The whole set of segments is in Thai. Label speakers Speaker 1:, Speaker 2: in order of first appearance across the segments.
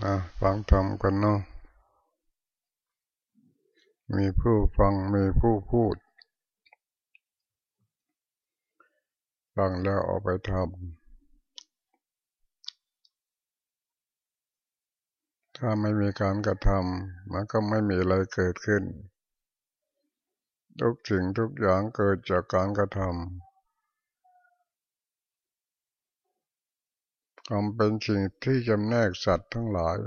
Speaker 1: มาฟังธรรมกันเนาะมีผู้ฟังมีผู้พูดฟังแล้วเอาไปทำถ้าไม่มีการกระทำมันก็ไม่มีอะไรเกิดขึ้น ทุกสิ่งทุกอย่างเกิดจากการกระทำ ทำเป็นสิ่งที่จำแนกสัตว์ทั้งหลาย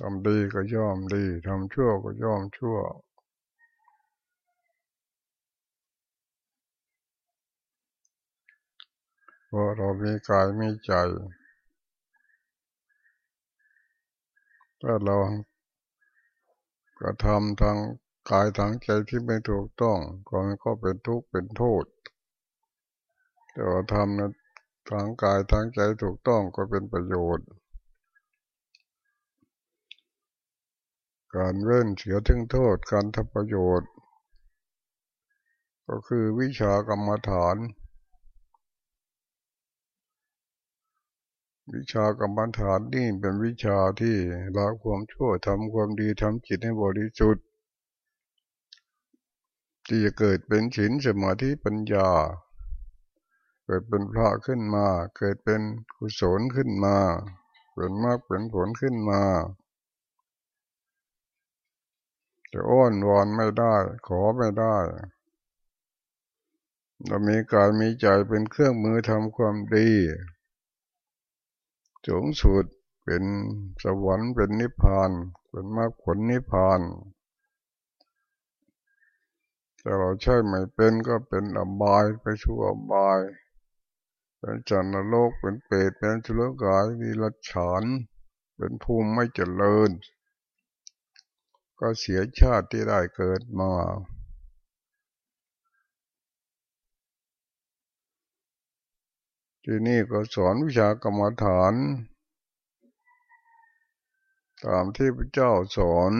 Speaker 1: ทำดีก็ย่อมดีทำชั่วก็ย่อมชั่ว เพราะเรามีกายมีใจ ถ้าเรากระทำทางกายทางใจที่ไม่ถูกต้องก็ก็เป็นทุกข์เป็นโทษ แต่ว่าทำนะ ทางกายทางใจถูกต้องก็เป็นประโยชน์ การเว้นเสียถึงโทษการทำประโยชน์ ก็คือวิชากรรมฐาน วิชากรรมฐานนี่เป็นวิชาที่ละความชั่วทำความดีทำจิตให้บริสุทธิ์ที่จะเกิดเป็นฉินสมาธิปัญญา เกิดเป็นพระขึ้นมา เกิดเป็นกุศลขึ้นมาเป็นมากเป็นผลขึ้นมาจะอ้อนวอนไม่ได้ ขอไม่ได้ เรามีกายมีใจเป็นเครื่องมือทำความดีสูงสุดเป็นสวรรค์เป็นนิพพาน เป็นมรรคผลนิพพานแต่เราใช่ไม่เป็นก็เป็นอบายไปชั่วอบาย เป็นจันทโลกเป็นเปรตเป็นชุลกายมีรัฉานเป็นภูมิไม่เจริญ ก็เสียชาติที่ได้เกิดมาที่นี่ก็สอนวิชากรรมฐาน ตามที่พระเจ้าสอน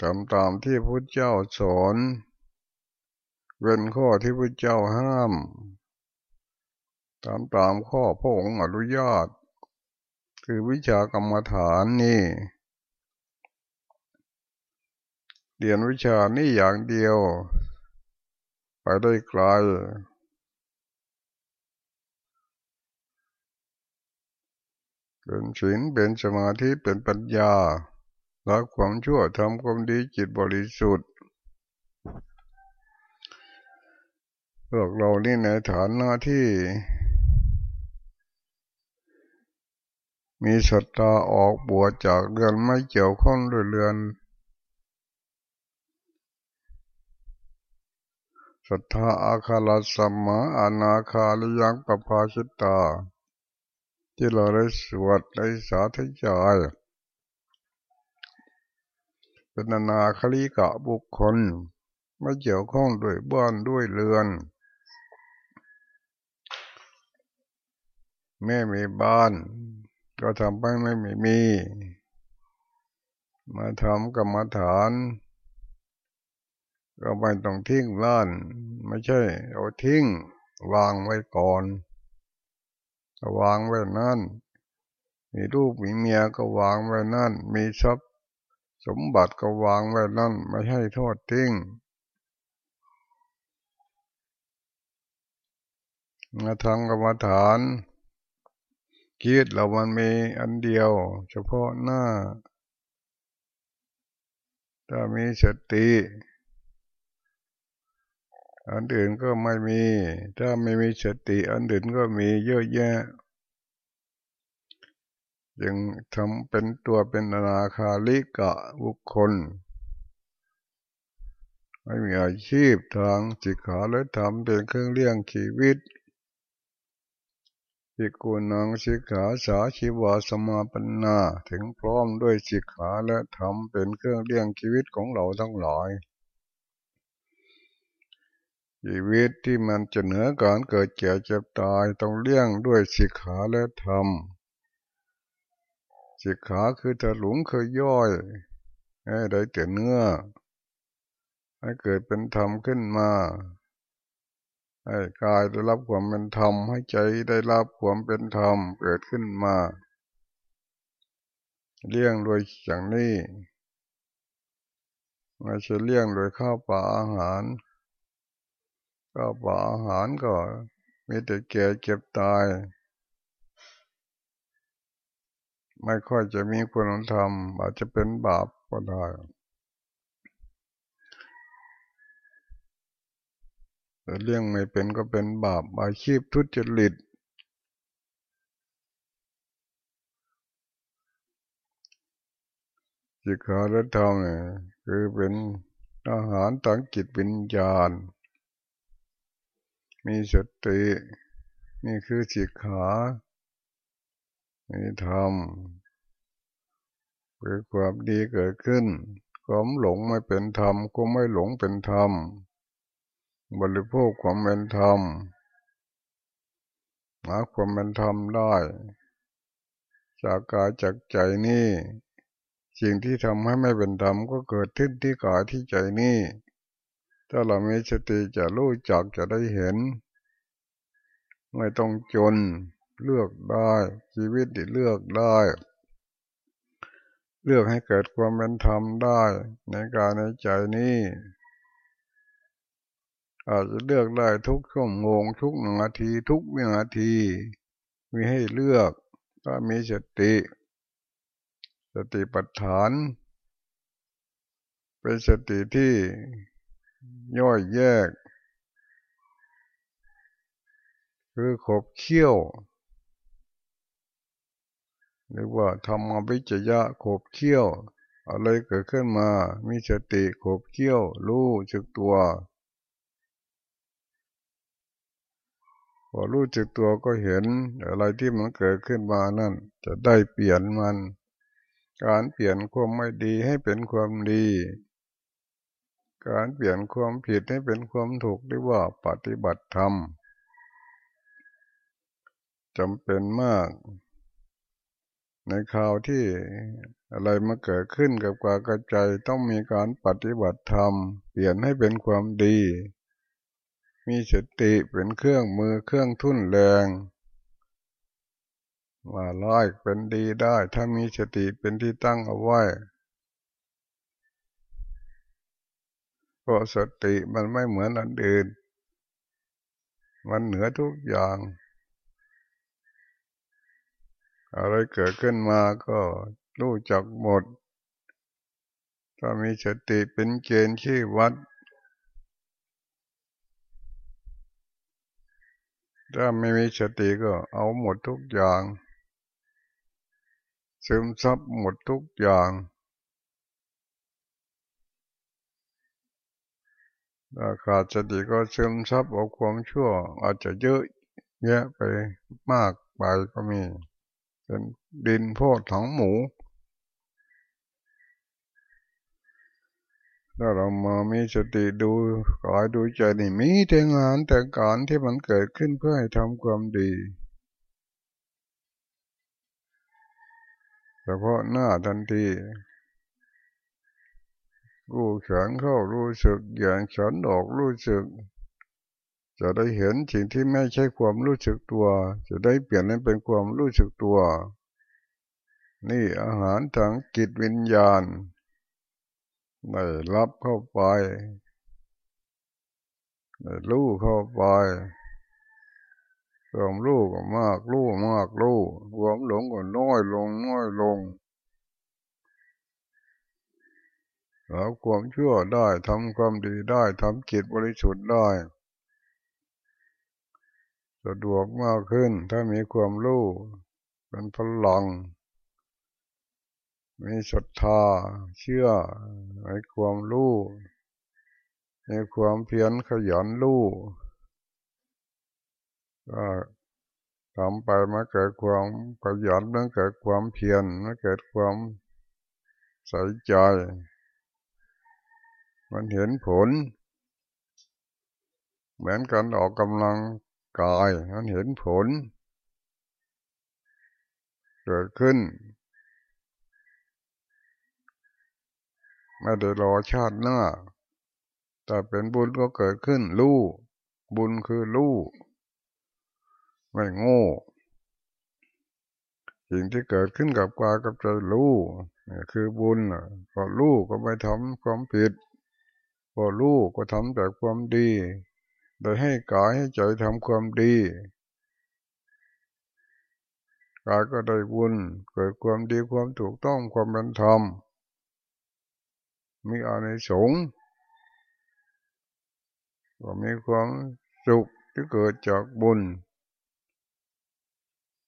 Speaker 1: ทำตามที่พระเจ้าสอน เว้นข้อที่พระเจ้าห้ามตามตามข้อพระองค์อนุญาต คือวิชากรรมฐานนี่เรียนวิชานี่อย่างเดียว ไปได้ไกลเป็นศีลเป็นสมาธิเป็นปัญญาละความชั่วทำความดีจิตบริสุทธิ์ พวกเรานี่ในฐานหน้าที่ มีศรัทธาออกบวชจากเรือนไม่เกี่ยวข้องด้วยเรือนศรัทธาอาคาลสัมมาอนาคาลิยังปภาชิตา ที่เราได้สวดได้สาธยายเป็นนาคลิกะบุคคล ไม่เกี่ยวข้องด้วยบ้านด้วยเรือน แม่มีบ้าน ก็ทำไปไม่มีมี มาทำกรรมฐาน ก็ไม่ต้องทิ้งบ้าน ไม่ใช่ เอาทิ้ง วางไว้ก่อน วางไว้นั่น มีลูกมีเมียก็วางไว้นั่น มีทรัพย์สมบัติก็วางไว้นั่น ไม่ให้โทษทิ้งมาทำกรรมฐาน คิดเรามันมีอันเดียว เฉพาะหน้า ถ้ามีสติ อันอื่นก็ไม่มี ถ้าไม่มีสติ อันอื่นก็มีเยอะแยะยังทำเป็นตัวเป็นนาคาลิกะบุคคล ไม่มีอาชีพทางจิตขาและทำเป็นเครื่องเลี้ยงชีวิติกุนังสิกขาสาชีวาสมาปนาถึงพร้อมด้วยสิกขาและธรรมเป็นเครื่องเลี้ยงชีวิตของเราทั้งหลายชีวิตที่มันจะเหนือการเกิดเจ็บเจ็บตายต้องเลี้ยงด้วยสิกขาและธรรมสิกขาคือถลุงเคยย่อยให้ได้แต่เนื้อ ให้เกิดเป็นธรรมขึ้นมา ให้กายได้รับความเป็นธรรมให้ใจได้รับความเป็นธรรมเกิดขึ้นมาเลี้ยงโดยอย่างนี้ไม่ใช่เลี้ยงโดยข้าวปลาอาหารข้าวปลาอาหารก็มีแต่แก่เก็บตาย ไม่ค่อยจะมีคุณธรรม อาจจะเป็นบาปก็ได้แต่ เลี้ยงไม่เป็นก็เป็นบาปอาชีพทุจริตจิขาและธรรมเนี่ยคือเป็นอาหารตั้งจิตวิญญาณ มีสตินี่คือจิขามีธรรมคือความดีเกิดขึ้นความหลงไม่เป็นธรรมก็ไม่หลงเป็นธรรม บริโภคความเป็นธรรมหาความเป็นธรรมได้ จากกายจากใจนี่สิ่งที่ทำให้ไม่เป็นธรรมก็เกิดขึ้นที่กายที่ใจนี่ถ้าเรามีสติจะรู้จักจะได้เห็น ไม่ต้องจนเลือกได้ ชีวิตที่เลือกได้ เลือกให้เกิดความเป็นธรรมได้ ในการในใจนี้ อาจจะเลือกได้ทุกชั่วโมงทุกนาทีทุกวินาที มีให้เลือกถ้ามีสติ สติปัฏฐาน เป็นสติที่ย่อยแยก คือขบเคี้ยวหรือว่าทำมาวิจยะขบเคี้ยว อะไรเกิดขึ้นมา มีสติขบเคี้ยว รู้จึกตัว พอรู้จักตัวก็เห็นอะไรที่มันเกิดขึ้นมานั่น จะได้เปลี่ยนมัน การเปลี่ยนความไม่ดีให้เป็นความดี การเปลี่ยนความผิดให้เป็นความถูกเรียกว่าปฏิบัติธรรมจำเป็นมาก ในคราวที่อะไรมาเกิดขึ้นกับกากระใจต้องมีการปฏิบัติธรรม เปลี่ยนให้เป็นความดี มีสติเป็นเครื่องมือเครื่องทุ่นแรงว่าร้ายเป็นดีได้ ถ้ามีสติเป็นที่ตั้งเอาไว้เพราะสติมันไม่เหมือนอันอื่น มันเหนือทุกอย่าง อะไรเกิดขึ้นมาก็รู้จักหมด ถ้ามีสติเป็นเกณฑ์ที่วัด ถ้าไม่มีสติก็เอาหมดทุกอย่าง ซึมซับหมดทุกอย่างถ้าขาดสติก็ซึมซับเอาความชั่ว อาจจะเยอะแยะไปมากไปก็มี เป็นดินโพดถังหมู ถ้าเรามามีสติดูกายดูใจนี่มีแต่งานแต่การที่มันเกิดขึ้นเพื่อให้ทำความดีเฉพาะหน้าทันทีรู้แขนเข้ารู้สึกอย่างฉันออกรู้สึก จะได้เห็นสิ่งที่ไม่ใช่ความรู้สึกตัว จะได้เปลี่ยนให้เป็นความรู้สึกตัว นี่อาหารทางจิตวิญญาณ ได้รับเข้าไปได้รู้เข้าไปความรู้ก็มากรู้มากรู้ความหลงก็น้อยลงน้อยลงแล้วความชั่วได้ทำความดีได้ทำจิตบริสุทธิ์ได้สะดวกมากขึ้นถ้ามีความรู้เป็นพลัง มีศรัทธาเชื่อในความรู้ในความเพียรขยันรู้ก็ทำไปมาเกิดความขยันมันเกิดความเพียรมันเกิดความใส่ใจ มันเห็นผล เหมือนกันออกกำลังกายมันเห็นผล เกิดขึ้น ไม่ได้รอชาติหน้า แต่เป็นบุญก็เกิดขึ้นรู้บุญคือรู้ไม่โง่สิ่งที่เกิดขึ้นกับกายกับใจรู้นี่คือบุญพอรู้ก็ไม่ทำความผิดพอรู้ก็ทำแต่ความดี โดยให้กายให้ใจทำความดีกายก็ได้บุญเกิดความดีความถูกต้องความเป็นธรรม มีอานิสงส์ก็มีความสุขที่เกิดจากบุญ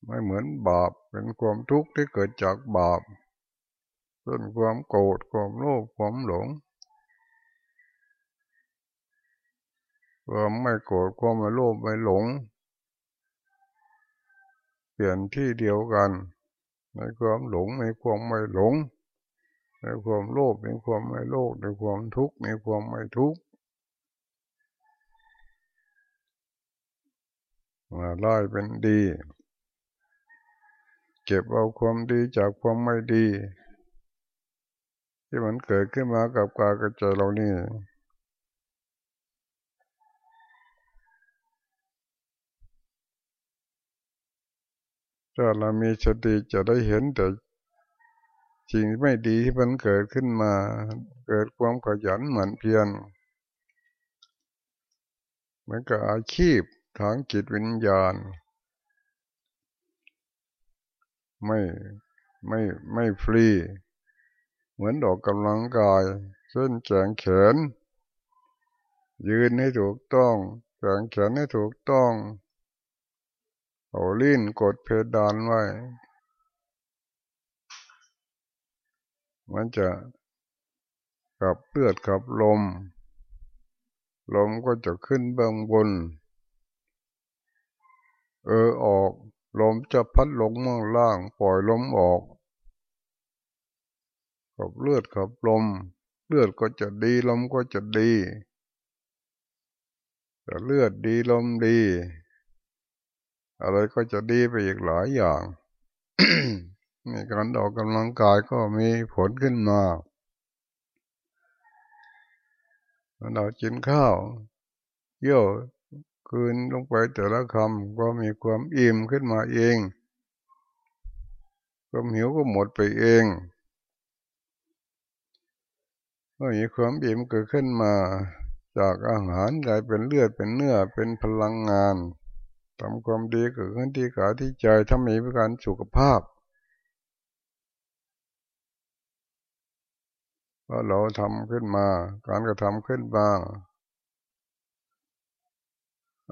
Speaker 1: ไม่เหมือนบาปเป็นความทุกข์ที่เกิดจากบาปเป็นความโกรธความโลภความหลงความไม่โกรธความไม่โลภไม่หลง เปลี่ยนที่เดียวกันในความหลงในความไม่หลง ในความโลภในความไม่โลภในความทุกข์ในความไม่ทุกข์มาไล่เป็นดี เก็บเอาความดีจากความไม่ดี ที่มันเกิดขึ้นมากับกายกับใจเรานี่ถ้าเรามีสติจะได้เห็นแต่ สิ่งไม่ดีที่มันเกิดขึ้นมา เกิดความขยันเหมือนเพียรเหมือนกับอาชีพทางจิตวิญญาณ ไม่ไม่ไม่ฟรี เหมือนดอกกำลังกาย เส้นแขงแขน ยืนให้ถูกต้องแขงแขนให้ถูกต้องเอาลิ้นกดเพดานไว้ มันจะกับเลือดกับลม ลมก็จะขึ้นเบื้องบน เออออก ลมจะพัดลงเมืองล่าง ปล่อยลมออกกับเลือดกับลม เลือดก็จะดีลมก็จะดีแต่เลือดดีลมดี อะไรก็จะดีไปอีกหลายอย่าง มีการออกกำลังกายก็มีผลขึ้นมาเรากินข้าวเยี่ยวคืนลงไปแต่ละคำก็มีความอิ่มขึ้นมาเองความหิวก็หมดไปเองเมื่อมีความอิ่มเกิดขึ้นมา จากอาหารกลายเป็นเลือดเป็นเนื้อเป็นพลังงานทำความดีเกิดขึ้นที่กายที่ใจทำให้มีการสุขภาพ พอเราทำขึ้นมา การกระทำขึ้นมา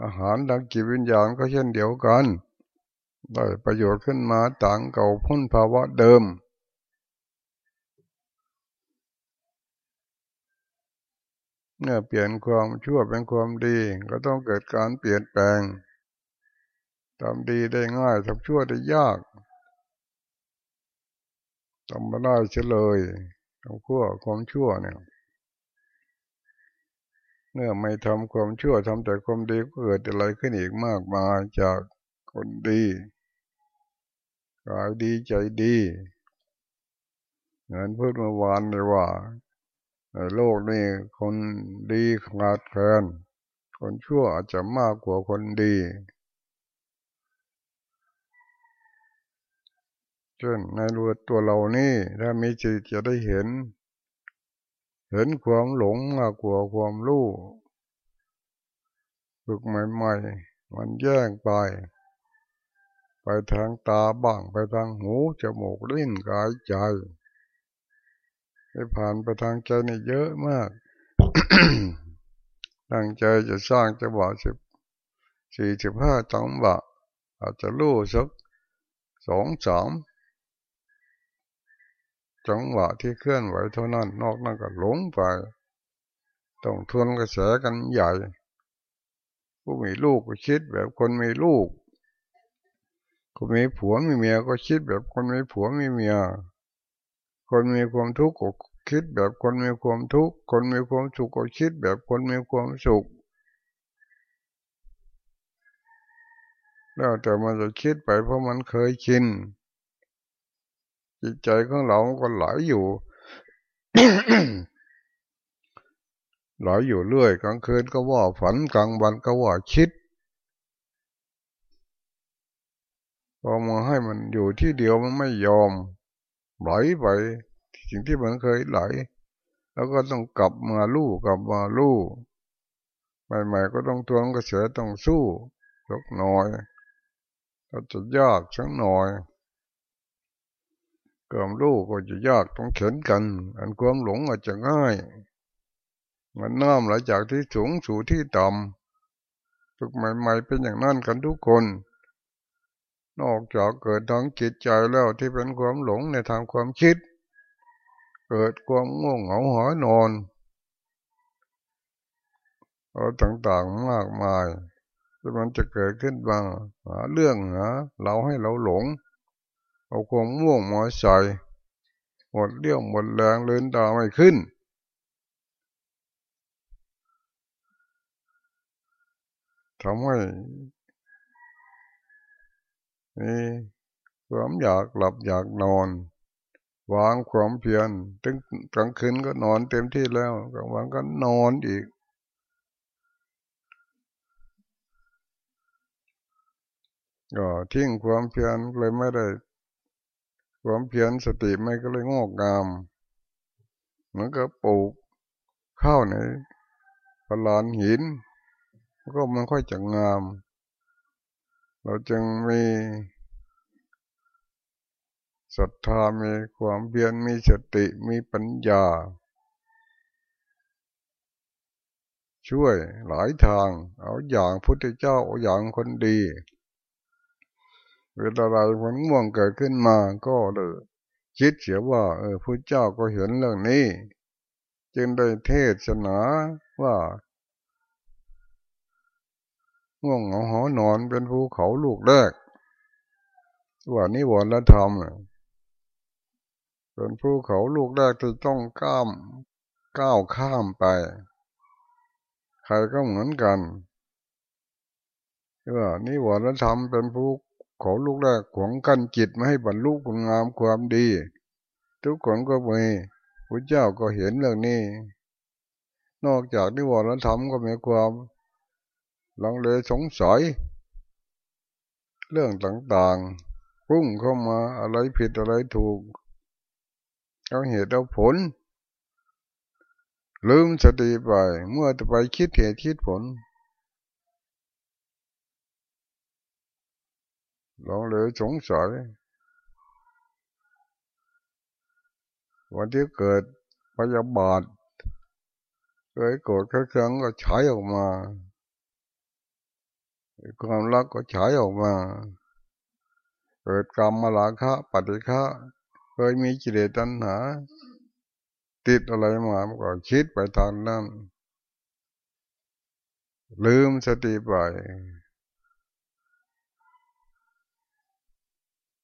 Speaker 1: อาหารดังจิตวิญญาณก็เช่นเดียวกัน ได้ประโยชน์ขึ้นมาต่างเก่าพ้นภาวะเดิม เมื่อเปลี่ยนความชั่วเป็นความดีก็ต้องเกิดการเปลี่ยนแปลงทำดีได้ง่ายทำชั่วได้ยากทำไม่ได้เฉลย ทำขั้วความชั่วเนี่ยเมื่อไม่ทำความชั่วทำแต่ความดีก็เกิดอะไรขึ้นอีกมากมายจากคนดีกายดีใจดีเหมือนพูดเมื่อวานเลยว่าในโลกนี้คนดีขาดแคลนคนชั่วอาจจะมากกว่าคนดี ช่นในรูตัวเรานี่ถ้ามีจิตจะได้เห็น เห็นความหลงมากกว่าความรู้ฝึกใหม่ๆ มันแย่งไป ไปทางตาบ้างไปทางหูจมูกลิ้นกายใจไปผ่านไปทางใจนี่เยอะมากตั้งใจจะสร้างจะบอกสิบสี่สิบห้าจังหวะอาจจะรู้สักสองสาม จังหวะที่เคลื่อนไหวเท่านั้น นอกนั้นก็หลงไป ต้องทวนกระแสกันใหญ่ ผู้มีลูกก็คิดแบบคนมีลูกคนมีผัวมีเมียก็คิดแบบคนมีผัวมีเมีย คนมีความทุกข์ก็คิดแบบคนมีความทุกข์ คนมีความสุขก็คิดแบบคนมีความสุข แล้วแต่มันจะคิดไปเพราะมันเคยชิน จิตใจของเราก็ไหลอยู่หลยอยู่เรื่อยกลางคืนก็ว่าฝันกลางวันก็ว่าคิดพอมาให้มันอยู่ที่เดียวมันไม่ยอมไหลไปสิ่งที่มันเคยไหล แล้วก็ต้องกลับมาลู่กลับมาลู่ใหม่ๆก็ต้องทวงกระแสต้องสู้ยกหน่อยก็จะยากชังหน่อย ความรู้ก็จะยากต้องเข็นกัน อันความหลงอาจจะง่าย มันน้ำไหลจากที่สูงสู่ที่ต่ำฝึกใหม่ๆเป็นอย่างนั้นกันทุกคน นอกจากเกิดทางจิตใจแล้วที่เป็นความหลงในทางความคิด เกิดความง่วงเหงาหอนอนอะไรต่างๆมากมายที่มันจะเกิดขึ้นบ้างหาเรื่องหาเราให้เราหลง เอาความง่วงมาใส่หมดเรี่ยวหมดแรงเลืนตาไม่ขึ้น ทำให้มีความอยากหลับอยากนอน วางความเพียรถึงกลางคืนก็นอนเต็มที่แล้วกลางวันก็นอนอีกก็ทิ้งความเพียรเลยไม่ได้ ความเพียรสติไม่ก็เลยงอกงามเหมือนกับปลูกข้าวในพลานหิน ก็มันค่อยจะงาม เราจึงมีศรัทธามีความเพียรมีสติมีปัญญา ช่วยหลายทาง เอาอย่างพุทธเจ้าเอาอย่างคนดี เวลาอะไรมันง่วงเกิดขึ้นมาก็เลยคิดเสียว่า เออพระเจ้าก็เห็นเรื่องนี้ จึงได้เทศนาว่าง่วงเหงาหอนอนเป็นภูเขาลูกแรกว่านิวรณธรรมเป็นภูเขาลูกแรกที่ต้องก้ามก้าวข้ามไป ใครก็เหมือนกันว่านิวรณธรรมเป็นภู ขาลูกแรกขวงกันจิตไม่ให้บรรลุคุณงามความดี ทุกคนก็มีพระเจ้าก็เห็นเรื่องนี้ นอกจากนิวรณธรรมก็มีความลังเลสงสัย เรื่องต่างๆพุ่งเข้ามาอะไรผิดอะไรถูกเอาเหตุเอาผล ลืมสติไปเมื่อจะไปคิดเหตุคิดผล เราเลยสงสัย วันที่เกิดพยาบาทเคยโกรธเครื่องก็ใช้ออกมาความรักก็ฉายออกมาเกิดกรรมมาลาคะปฏิฆะเคยมีจิเลตัณหา ติดอะไรมาก็คิดไปทางนั้นลืมสติไป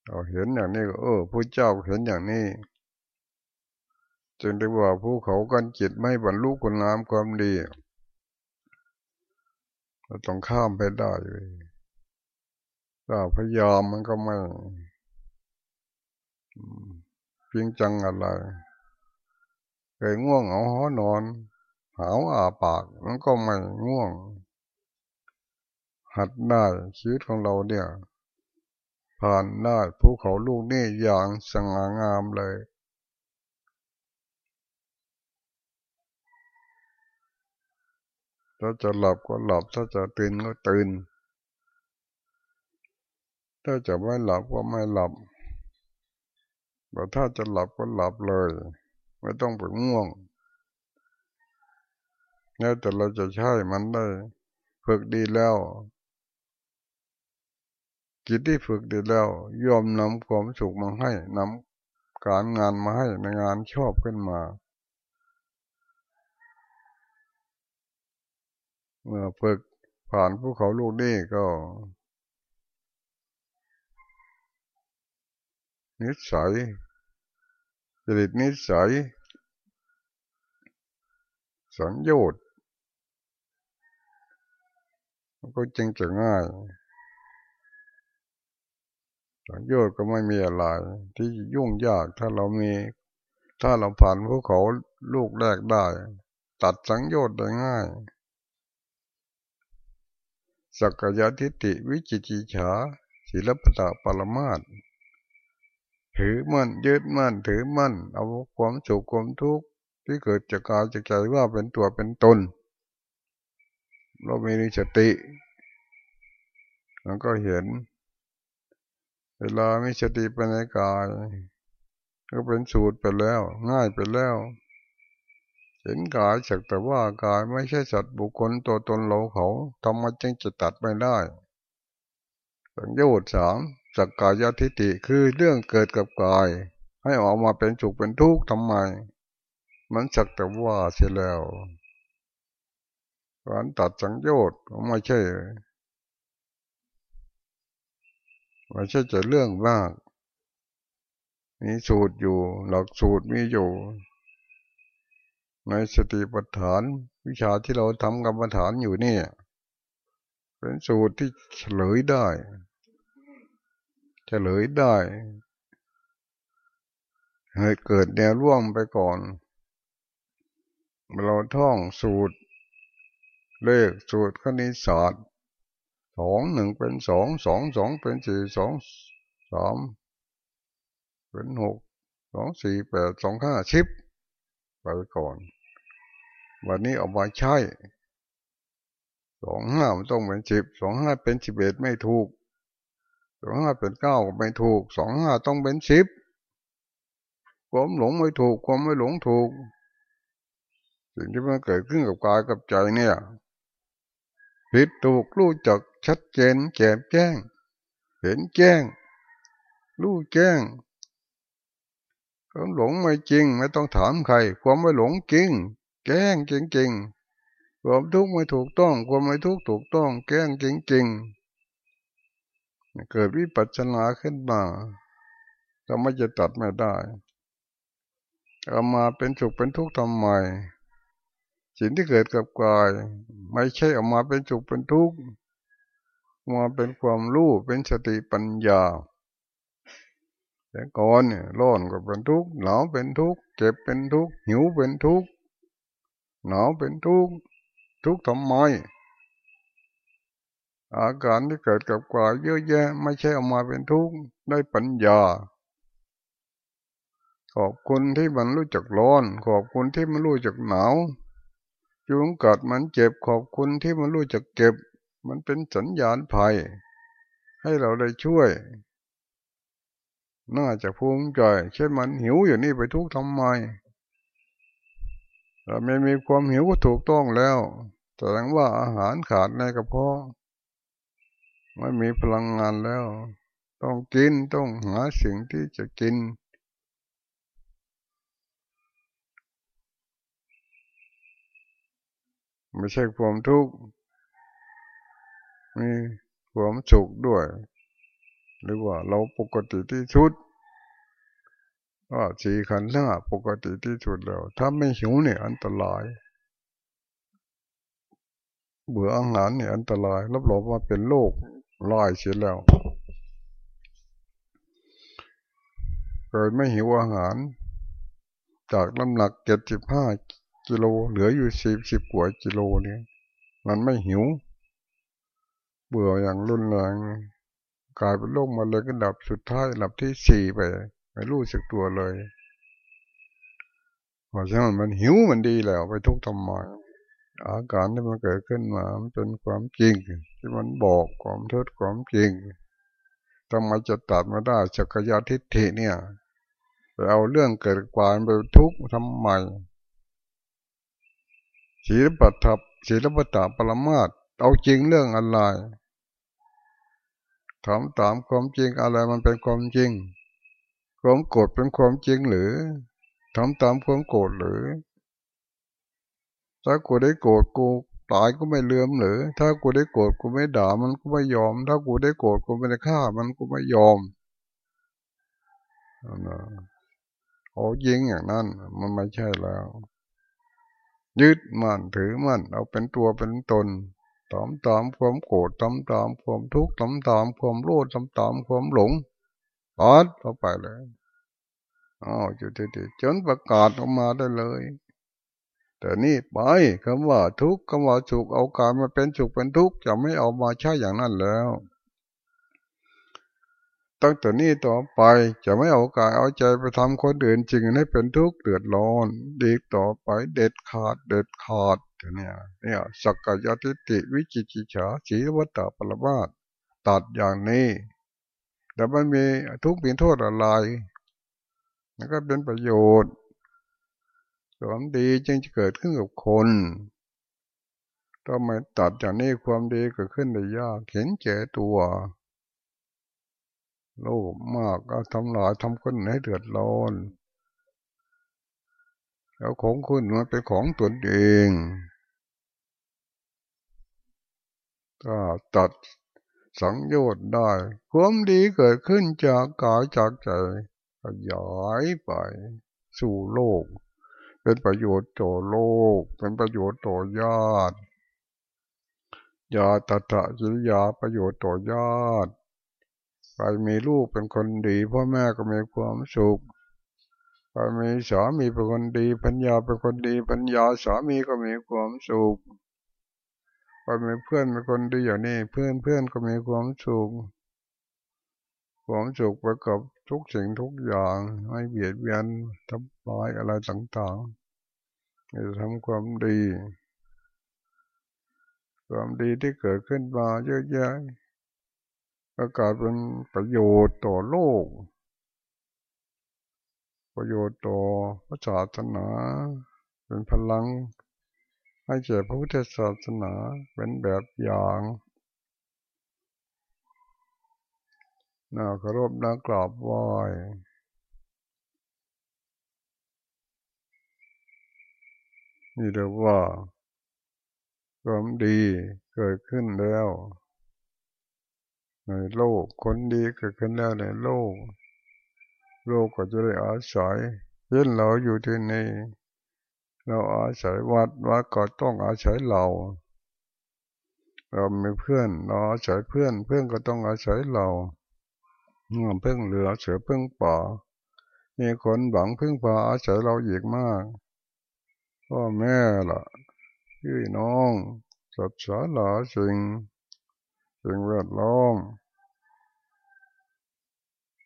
Speaker 1: เราเห็นอย่างนี้ก็เออผู้เจ้าเห็นอย่างนี้ จึงได้ว่าผู้เขากันจิตไม่บรรลุคุณงามความดีเราต้องข้ามไปได้เลยถ้าพยายามมันก็ไม่เพียงจังอะไรเคยง่วงเอาหอนอน หาวอาปากมันก็ไม่ง่วง หัดได้ชีวิตของเราเนี่ย ผ่านได้ภูเขาลูกนี่อย่างสง่างามเลย ถ้าจะหลับก็หลับ ถ้าจะตื่นก็ตื่น ถ้าจะไม่หลับก็ไม่หลับแต่ถ้าจะหลับก็หลับเลย ไม่ต้องไปง่วงนี่แต่เราจะใช้มันได้ ฝึกดีแล้ว จิตที่ฝึกดีแล้วยอมนำความสุขมาให้นำการงานมาให้ในงานชอบขึ้นมา เมื่อฝึกผ่านภูเขาลูกนี้ก็ นิสัยจริตนิสัย สังโยชน์ก็จึงจะง่าย สังโยชน์ก็ไม่มีอะไร ที่ยุ่งยากถ้าเรามี ถ้าเราผ่านภูเขาลูกแรกได้ ตัดสังโยชน์ได้ง่าย สักยะทิฏฐิวิจิจิฉาศิลปตะปรมาตถือมั่นยึดมั่นถือมั่น เอาความสุขความทุกข์ที่เกิดจากกายจากใจว่าเป็นตัวเป็นตน เรามีสติมันก็เห็น เวลามีสติไปในกาย ก็เป็นสูตรไปแล้ว ง่ายไปแล้ว เห็นกายสักแต่ว่ากายไม่ใช่สัตว์บุคคลตัวตนเราเขาทำมาจึงจะตัดไม่ได้สังโยชน์สามสักกายทิฏฐิคือเรื่องเกิดกับกาย ให้ออกมาเป็นสุขเป็นทุกข์ทำไม มันสักแต่ว่าเสียแล้วการตัดสังโยชน์ไม่ใช่ ไม่ใช่จะเรื่องมาก มีสูตรอยู่ หลักสูตรมีอยู่ ในสติปัฏฐาน วิชาที่เราทำกรรมฐานอยู่นี่ เป็นสูตรที่เฉลยได้ เฉลยได้ให้เกิดแนวร่วมไปก่อน เราท่องสูตร เลขสูตรคณิตศาสตร์ องหนึ่งเป็นสองสองสองเป็นสี่สองสามเป็นหกสองสี่แปดสองห้าชิปไปก่อน วันนี้ออกมาใช่สองห้ามันต้องเป็นสิบสองห้าเป็นสิบเอ็ดไม่ถูกสองห้าเป็นเก้าไม่ถูกสองห้าต้องเป็นสิบความหลงไม่ถูกความไม่หลงถูก สิ่งที่มันเกิดขึ้นกับกายกับใจเนี่ยผิดถูกรู้จัก ชัดเจนแจ่มแจ้ง เห็นแจ้ง รู้แจ้งความหลงไม่จริง ไม่ต้องถามใคร ความไม่หลงจริง แก้งจริงจริงความทุกข์ไม่ถูกต้อง ความไม่ทุกข์ถูกต้อง แก้งจริงจริงเกิดวิปัสสนาขึ้นมาเราไม่จะตัดไม่ได้เอามาเป็นสุขเป็นทุกข์ทำไมสิ่งที่เกิดกับกาย ไม่ใช่ออกมาเป็นสุขเป็นทุกข์ มาเป็นความรู้เป็นสติปัญญา แต่ก่อนเนี่ยร้อนก็เป็นทุกข์หนาวเป็นทุกข์เจ็บเป็นทุกข์หิวเป็นทุกข์หนาวเป็นทุกข์ทุกข์ทำไมอาการที่เกิดกับกายเยอะแยะ ไม่ใช่ออกมาเป็นทุกข์ได้ปัญญา ขอบคุณที่มันรู้จักร้อน ขอบคุณที่มันรู้จักหนาวจุงกัดมันเจ็บ ขอบคุณที่มันรู้จักเก็บ มันเป็นสัญญาณภัย ให้เราได้ช่วย น่าจะภูมิใจเช่นมันหิวอย่างนี้ไปทุกทำไมเราไม่มีความหิวก็ถูกต้องแล้วแสดงว่าอาหารขาดในกระเพาะไม่มีพลังงานแล้ว ต้องกินต้องหาสิ่งที่จะกินไม่ใช่ความทุกข์ มีความสุขด้วย หรือว่าเราปกติที่สุดว่าสีขันธ์ห้าปกติที่สุดแล้ว ถ้าไม่หิวเนี่ยอันตราย เบื่ออาหารเนี่ยอันตรายรับรองว่าเป็นโรคลอยเสียแล้วเกิดไม่หิวอาหาร จากน้ำหนักเจ็ดสิบห้ากิโลเหลืออยู่สิบสิบกว่ากิโลเนี่ย มันไม่หิว เบื่ออย่างรุนแรงกลายเป็นโรคมาเลยก็ดับสุดท้ายดับที่สี่ไป ไม่รู้สึกตัวเลยเพราะฉะนั้นมันหิวมันดีแล้ว ไปทุกทำไมอาการที่มันเกิดขึ้นมามันเป็นความจริง ที่มันบอกความเท็จความจริงทำไมจะตัดมาได้จักรยาทิฏฐิเนี่ยไปเอาเรื่องเกิดความไปทุกทำไมศีลปัตถบศีลปัตตปรมาตเอาจริงเรื่องอะไร ถามตามความจริงอะไรมันเป็นความจริง ความโกรธเป็นความจริงหรือทำตามความโกรธหรือ ถ้ากูได้โกรธกูตายก็ไม่เลื่อมหรือ ถ้ากูได้โกรธกูไม่ด่ามันก็ไม่ยอม ถ้ากูได้โกรธกูไม่ได้ฆ่ามันก็ไม่ยอมโอ้ยิงอย่างนั้น มันไม่ใช่แล้ว ยึดมั่นถือมั่นเอาเป็นตัวเป็นตน ตามตามความโกรธตามตามความทุกข์ตามตามความโลภตามตามความหลงปัดเข้าไปเลยอ๋อจุดๆจนประกาศออกมาได้เลย แต่นี่ไปคำว่าทุกข์คำว่าสุขเอาการมาเป็นสุขเป็นทุกข์จะไม่เอามาใช้อย่างนั้นแล้ว ตั้งแต่นี้ต่อไปจะไม่เอากายเอาใจไปทำคนอื่นจริงให้เป็นทุกข์เดือดร้อนดีต่อไปเด็ดขาดเด็ดขาดเนี่ยเนี่ยสักกายติติวิจิจิฉาสีวัตตปรมาตตัดอย่างนี้แต่มันมีทุกข์มีโทษอะไรมันก็เป็นประโยชน์ความดีจึงจะเกิดขึ้นกับคนถ้าไม่ตัดอย่างนี้ความดีเกิดขึ้นได้ยากเห็นแก่ตัว โลภมากก็ทำลายทำคนให้เดือดร้อนแล้วของคุณมันเป็นของตนเองก็ตัดสังโยชน์ได้ ความดีเกิดขึ้นจากกายจากใจขยายไปสู่โลก เป็นประโยชน์ต่อโลก เป็นประโยชน์ต่อญาติยาตถะจิยาประโยชน์ต่อญาติ ใครมีลูกเป็นคนดีพ่อแม่ก็มีความสุขใครมีสามีเป็นคนดีพัญญาเป็นคนดีพัญญาสามีก็มีความสุขใครมีเพื่อนเป็นคนดีอย่างนี้เพื่อนเพื่อนก็มีความสุขความสุขประกอบทุกสิ่งทุกอย่างไม่เบียดเบียนทำลายอะไรต่างๆจะทำความดี ความดีที่เกิดขึ้นมาเยอะแยะ ก็กายเป็นประโยชน์ต่อโลก ประโยชน์ต่อพระศาสนา เป็นพลัง ให้เจ้พระพุทธศาสนาเป็นแบบอย่างน่าเคารพน่ากราบไหว้นี่เรียกว่าความดีเกิดขึ้นแล้ว ในโลกคนดีเกิดขึ้นแล้วในโลก โลกก็จะได้อาศัยเห็นเราอยู่ที่นี่เราอาศัยวัดวัดก็ต้องอาศัยเรา เรามีเพื่อนเราอาศัยเพื่อน เพื่อนก็ต้องอาศัยเราเงื่อพึ่งเหลือเสือพึ่งป่ามีคนหวังพึ่งพาอาศัยเราอีกมากพ่อแม่ล่ะพี่น้องสัตว์สาลาสิ่ง สิ่งแวดล้อม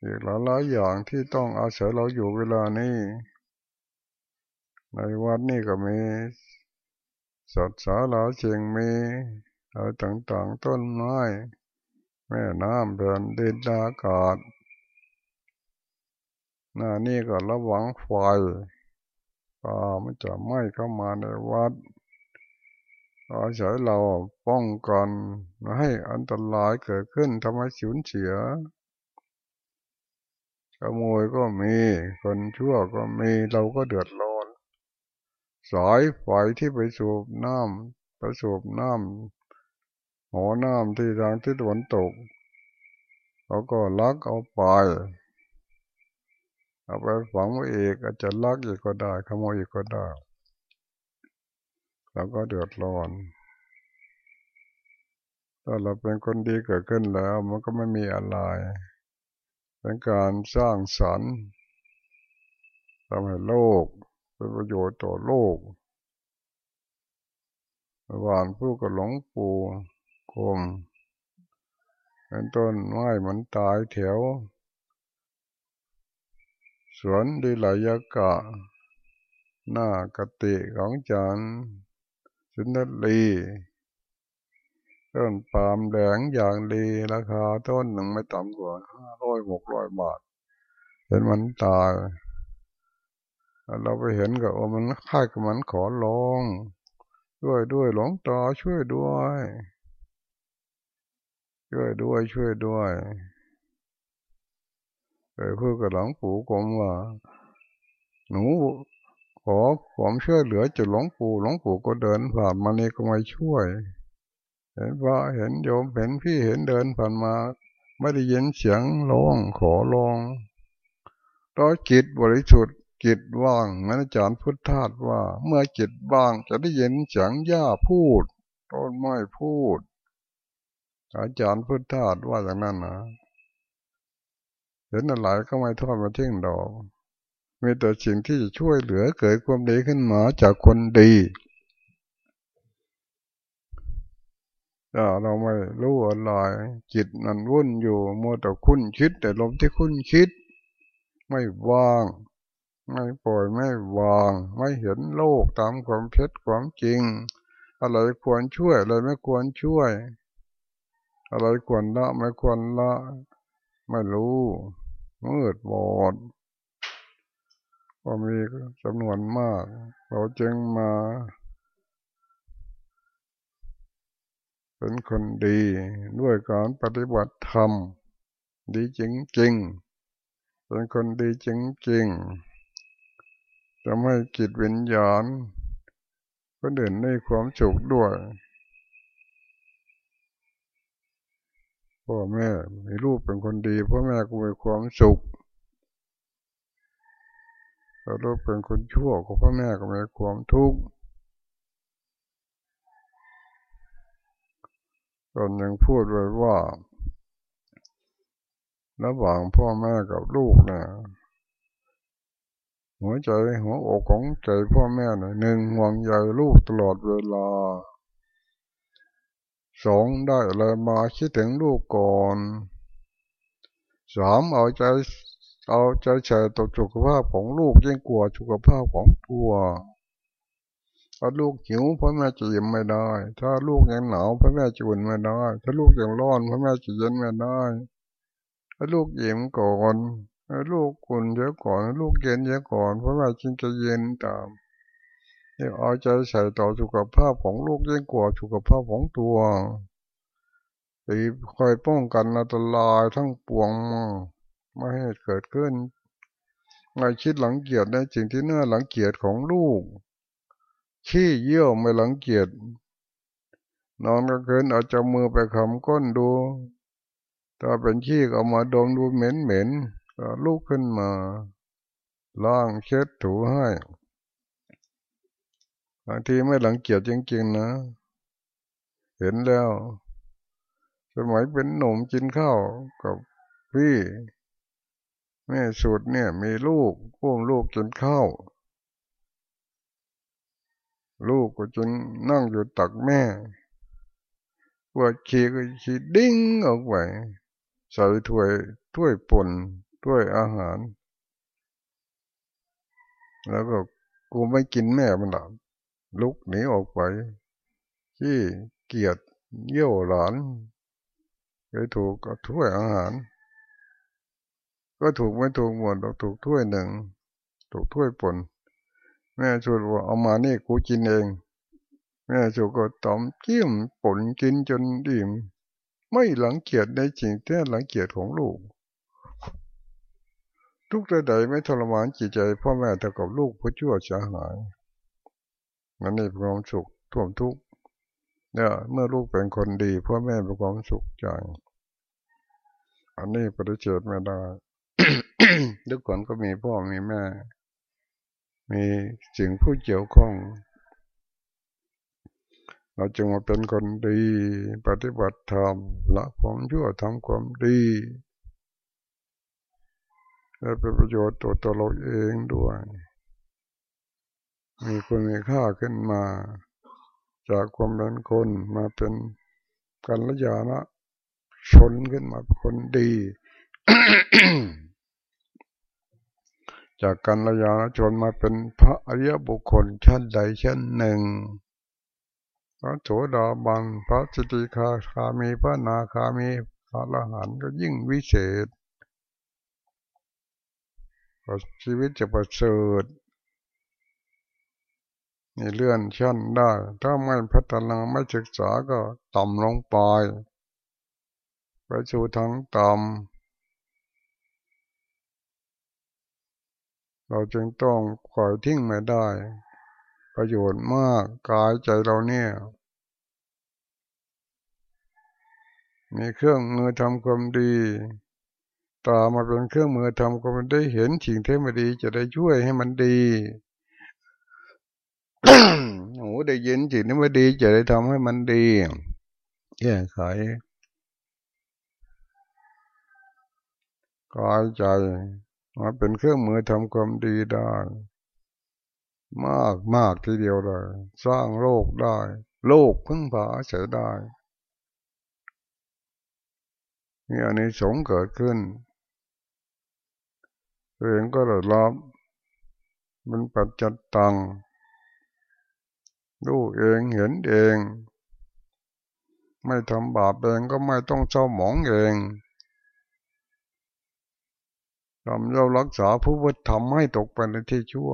Speaker 1: อีกหลายหลายอย่างที่ต้องอาศัยเราอยู่เวลานี้ ในวัดนี่ก็มีสัตว์สาลาสิ่งมีอะไรต่างๆ ต้นไม้แม่น้ำเดินดินอากาศหน้านี่ก็ระวังไฟป่ามันจะไหม้เข้ามาในวัด อาศัยเราป้องกันไม่ให้อันตรายเกิดขึ้นทำให้สูญเสียขโมยก็มี คนชั่วก็มีเราก็เดือดร้อนสายไฟที่ไปสูบน้ำไปสูบน้ำหัวน้ำที่ทางที่ตะวันตกเขาก็ลักเอาไปเอาไปฝังไว้อีกอาจจะลักอีกก็ได้ ขโมยอีกก็ได้ เราก็เดือดร้อน ถ้าเราเป็นคนดีเกิดขึ้นแล้ว มันก็ไม่มีอะไร เป็นการสร้างสรรค์ทำให้โลก เป็นประโยชน์ต่อโลกหวานผู้กับหลงปู่คมเป็นต้นไม้มันตายแถว สวนดีหลายกะ หน้ากติของจันทร์ สุนทรีต้นปาล์มแดงอย่างดีราคาต้นหนึ่งไม่ต่ำกว่าห้าร้อยหกร้อยบาทเห็นมันตายเราไปเห็นก็โอ้มันค่ายกับมันขอลองด้วยด้วยหลงตาช่วยด้วย ช่วยด้วยช่วยด้วยเคยพูดกับหลวงปู่กรมว่า หนู ขอความช่วยเหลือจุดหลวงปู่หลวงปู่ก็เดินผ่านมานี่ก็มาช่วย เห็นว่าเห็นโยมเห็นพี่เห็นเดินผ่านมา ไม่ได้ยินเสียงร้องขอร้องต่อจิตบริสุทธิ์จิตว่างมันอาจารย์พุทธาสว่า เมื่อจิตว่างจะได้ยินเสียงหญ้าพูดต้นไม้พูด อาจารย์พุทธาสว่าอย่างนั้นนะเห็นอะไรก็ไม่ทอดมาทิ้งดอก มีแต่สิ่งที่จะช่วยเหลือเกิดความดีขึ้นมาจากคนดีถ้าเราไม่รู้อะไรจิตมันวุ่นอยู่มัวแต่คุ้นคิด แต่ลมที่คุ้นคิด ไม่ว่าง ไม่ปล่อยไม่วาง ไม่เห็นโลกตามความเพชรความจริง อะไรควรช่วยอะไรไม่ควรช่วย อะไรควรละไม่ควรละ ไม่รู้มืดบอด ก็มีจำนวนมาก เราจึงมา เป็นคนดีด้วยการปฏิบัติธรรม ดีจริงๆเป็นคนดีจริงๆจะไม่จิตวิญญาณก็เดินในความสุขด้วยพ่อแม่มีลูกเป็นคนดีพ่อแม่ก็มีความสุข ถ้าลูกเป็นคนชั่วก็พ่อแม่ก็มีความทุกข์ตอนยังพูดไว้ว่าระหว่างพ่อแม่กับลูกนี่ยหัวใจหัวอกของใจพ่อแม่นี่ยหนึ่งห่วงใยลูกตลอดเวลาสองได้อะไรมาคิดถึงลูกก่อนสามเอาใจ เอาใจใส่ต่อสุขภาพของลูกยิ่งกว่าสุขภาพของตัวถ้าลูกหิวพ่อแม่จะยิ้มไม่ได้ ถ้าลูกยังหนาวพ่อแม่จะอุ่นไม่ได้ ถ้าลูกยังร้อนพ่อแม่จะเย็นไม่ได้ ถ้าลูกยิ้มก่อนถ้าลูกอุ่นเยอะก่อน ลูกเย็นเยอะก่อนพ่อแม่จึงจะเย็นตามเอาใจใส่ต่อสุขภาพของลูกยิ่งกว่าสุขภาพของตัวไปคอยป้องกันอันตรายทั้งปวง ไม่ให้เกิดขึ้นไม่คิดหลังเกียรติในสิ่งที่เนื้อหลังเกียรติของลูก ขี้เยี่ยวไม่หลังเกียจนอนก็เกินเอาจมือไปคำก้นดู ถ้าเป็นขี้ก็มาดมดูเหม็นเหม็นก็ลุกขึ้นมาล้างเช็ดถูให้บางทีไม่หลังเกียจจริงๆนะ เห็นแล้ว สมัยเป็นหนุ่มกินข้าวกับพี่ แม่สุดเนี่ย มีลูกพ่วงลูกกินข้าวลูกก็จึงนั่งอยู่ตักแม่ปวดขี้ก็ขี้ดิ้งออกไปใส่ถ้วยถ้วยป่นถ้วยอาหาร แล้วก็กูไม่กินแม่มันหลับลุกหนีออกไปที่เกียดเยี่ยวหลานไปถูกก็ถ้วยอาหาร ก็ถูกไม่ถูกหมดถูกถ้วยหนึ่ง ถูกถ้วยปนแม่ชูว่าเอามานี่กูกินเอง แม่ชูก็ตอมจิ้มผลกินจนดิ่มไม่หลังเกียจในจริงแต่หลังเกียจของลูก ทุกใดไม่ทรมานจิตใจพ่อแม่เท่ากับลูกผู้ชั่วเสียหายมันนี่เป็นความสุขท่วมทุกเนี่ยเมื่อลูกเป็นคนดีพ่อแม่เป็นความสุขใจ อันนี้ปฏิเสธไม่ได้ ทุกคนก็มีพ่อมีแม่ มีสิ่งผู้เกี่ยวข้อง เราจึงมาเป็นคนดี ปฏิบัติธรรมละความชั่วทำความดีและเป็นประโยชน์ตัวตัวเราเองด้วย มีคุณมีค่าขึ้นมา จากความเป็นคนมาเป็นกัลยาณชนขึ้นมาคนดี จากการระยาชนมาเป็นพระอริยบุคคลชั้นใดชั้นหนึ่ง พระโสดาบันพระสติคาคามีพระนาคามีพระละหันก็ยิ่งวิเศษชีวิตจะประเสริฐนี่เลื่อนชั้นได้ ถ้าไม่พัฒนาไม่ศึกษาก็ต่ำลงไป ไปสู่ทางต่ำ เราจึงต้องปล่อยทิ้งไม่ได้ ประโยชน์มากกายใจเราเนี่ย มีเครื่องมือทำความดีตามาเป็นเครื่องมือทำความได้เห็นสิ่งที่ไม่ดีจะได้ช่วยให้มันดีหูได้ยินสิ่งที่ไม่ดีจะได้ทำให้มันดีแก้ไขกายใจ มาเป็นเครื่องมือทำความดีได้ มากมากทีเดียวเลย สร้างโลกได้ โลกพึ่งพาเฉยได้มีอันนี้สงเกิดขึ้นตัวเองก็ได้รับมันปัจจัตตังดูเองเห็นเอง ไม่ทำบาปเองก็ไม่ต้องเศร้าหมองเอง ทำย่อมรักษาผู้พุทธทำให้ตกไปในที่ชั่ว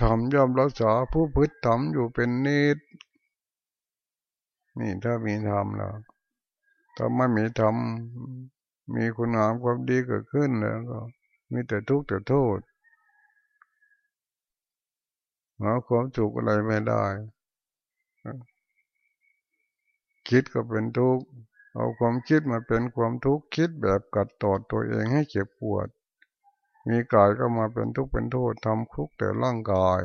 Speaker 1: ทำย่อมรักษาผู้พุทธทำอยู่เป็นนิดนี่ถ้ามีธรรมแล้วถ้าไม่มีธรรมมีคุณงามความดีเกิดขึ้นแล้วก็ มีแต่ทุกข์แต่โทษหาความสุขอะไรไม่ได้ คิดก็เป็นทุกข์ เอาความคิดมาเป็นความทุกข์คิดแบบกัดตอดตัวเองให้เจ็บปวด มีกายก็มาเป็นทุกข์เป็นโทษทำคุกแต่ร่างกาย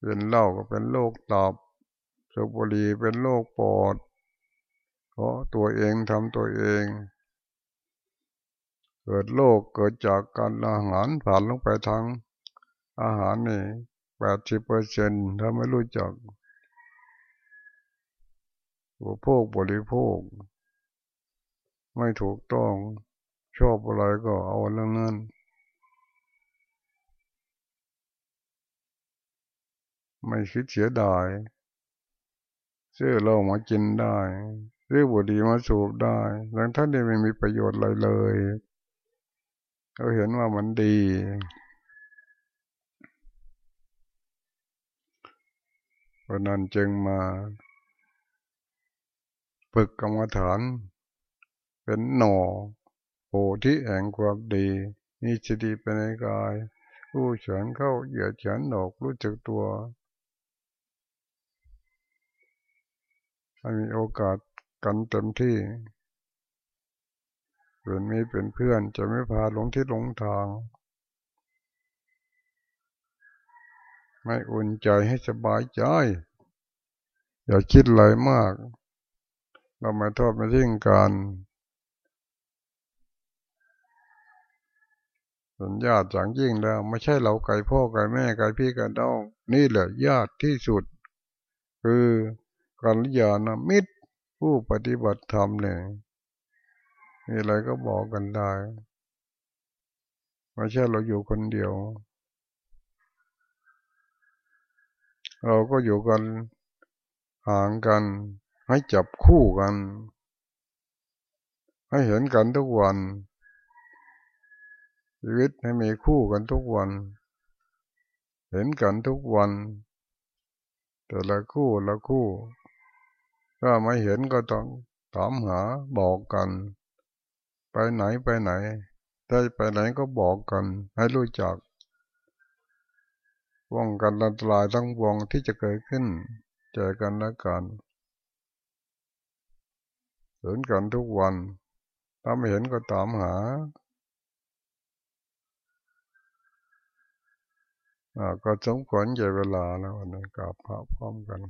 Speaker 1: เป็นเล่าก็เป็นโรคตับสุบุรีเป็นโรคปอดเพราะตัวเองทำตัวเอง เกิดโรคเกิดจากการอาหารผ่านลงไปทางอาหารนี่แปดสิบเปอร์เซ็นถ้าไม่รู้จัก บริโภคบริโภค ไม่ถูกต้อง ชอบอะไรก็เอาเรื่องนั้น ไม่คิดเสียดายซื้อเรามากินได้ซื้อบุหรี่มาสูบได้หลังท่านนี้ไม่มีประโยชน์เลยเลยเขาเห็นว่ามันดี เพราะนั้นจึงมา ฝึกกรรมฐาน เป็นหน่อโพธิแห่งความดีนี่จะดีเป็นในกายรู้เฉินเข้าเหยียดเฉินออกรู้จักตัวให้มีโอกาสกันเต็มที่เป็นมีเป็นเพื่อนจะไม่พาหลงที่หลงทาง ไม่อุ่นใจให้สบายใจ อย่าคิดอะไรมาก เราไม่ทอดไม่ทิ้งกันเป็นญาติอย่างยิ่งแล้ว ไม่ใช่เราไก่พ่อไก่แม่ไก่พี่ไก่น้องนี่แหละญาติที่สุด คือกัลยาณมิตรผู้ปฏิบัติธรรมเนี่ยมีอะไรก็บอกกันได้ไม่ใช่เราอยู่คนเดียว เราก็อยู่กันห่างกัน ให้จับคู่กัน ให้เห็นกันทุกวันชีวิตให้มีคู่กันทุกวัน เห็นกันทุกวัน แต่ละคู่ละคู่ถ้าไม่เห็นก็ต้องถามหาบอกกัน ไปไหนไปไหนได้ไปไหนก็บอกกัน ให้รู้จักว่องกันอันตรายทั้งวงที่จะเกิดขึ้นเจอกันและกัน เห็นกันทุกวัน ถ้าไม่เห็นก็ตามหาก็สมควรใจเวลาแล้ววันนี้กลับพระพร้อมกัน